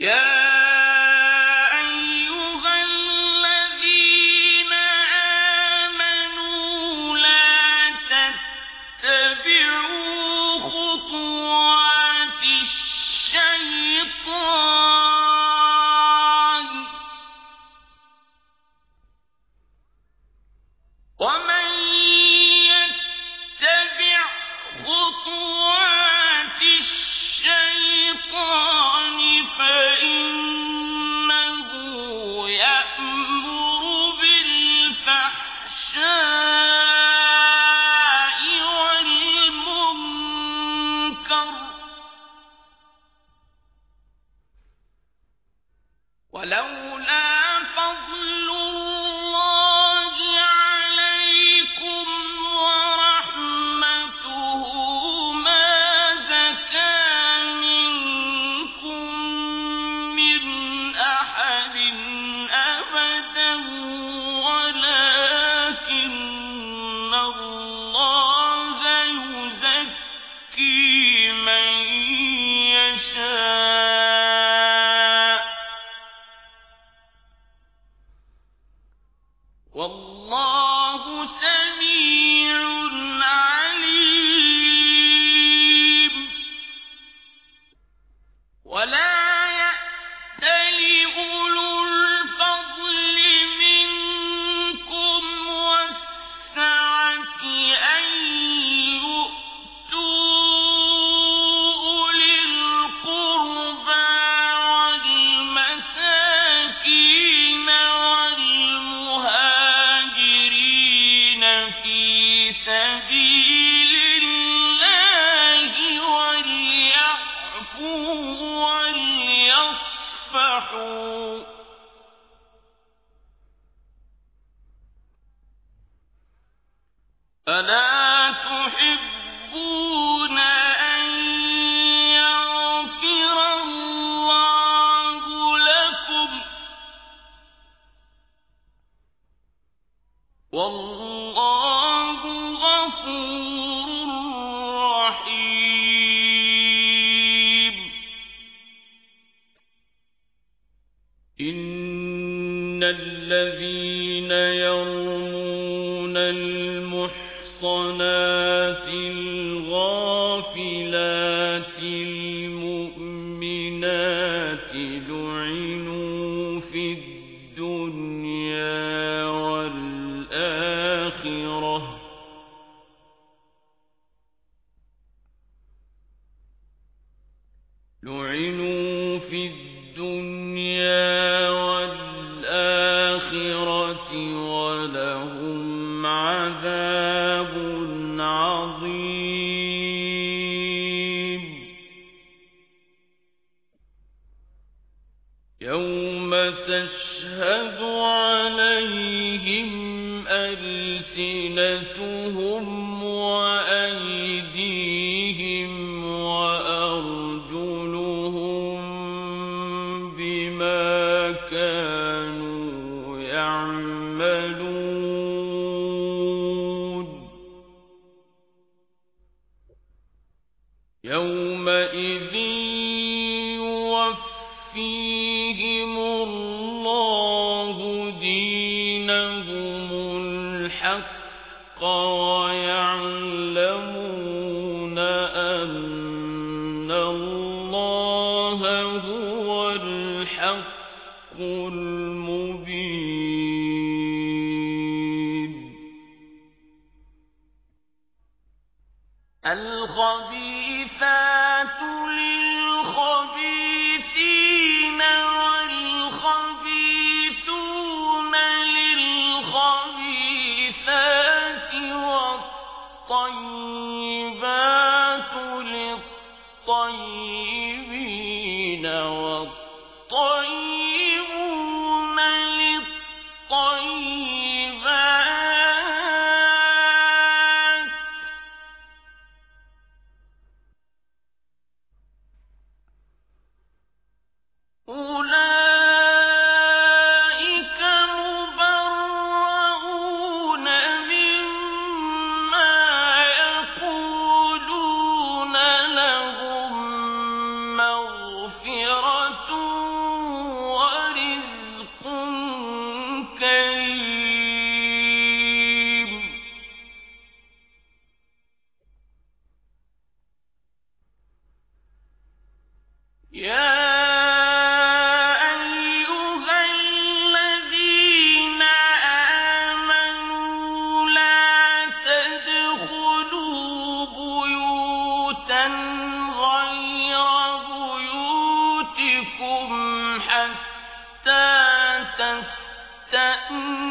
يا ولولا والله سميع ألا تحبون أن يغفر الله لكم؟ والله غفور رحيم. إن الذين يغفرون الصلاة الغافلات وتشهد عليهم ألسنتهم وأيديهم وأرجلهم بما كانوا يعملون. يومئذ يوفيهم الخبيثات وَيَعْلَمُونَ أَنَّ اللَّهَ هُوَ الْحَقُّ الْمُبِينُ. طيب حتى تستأنسوا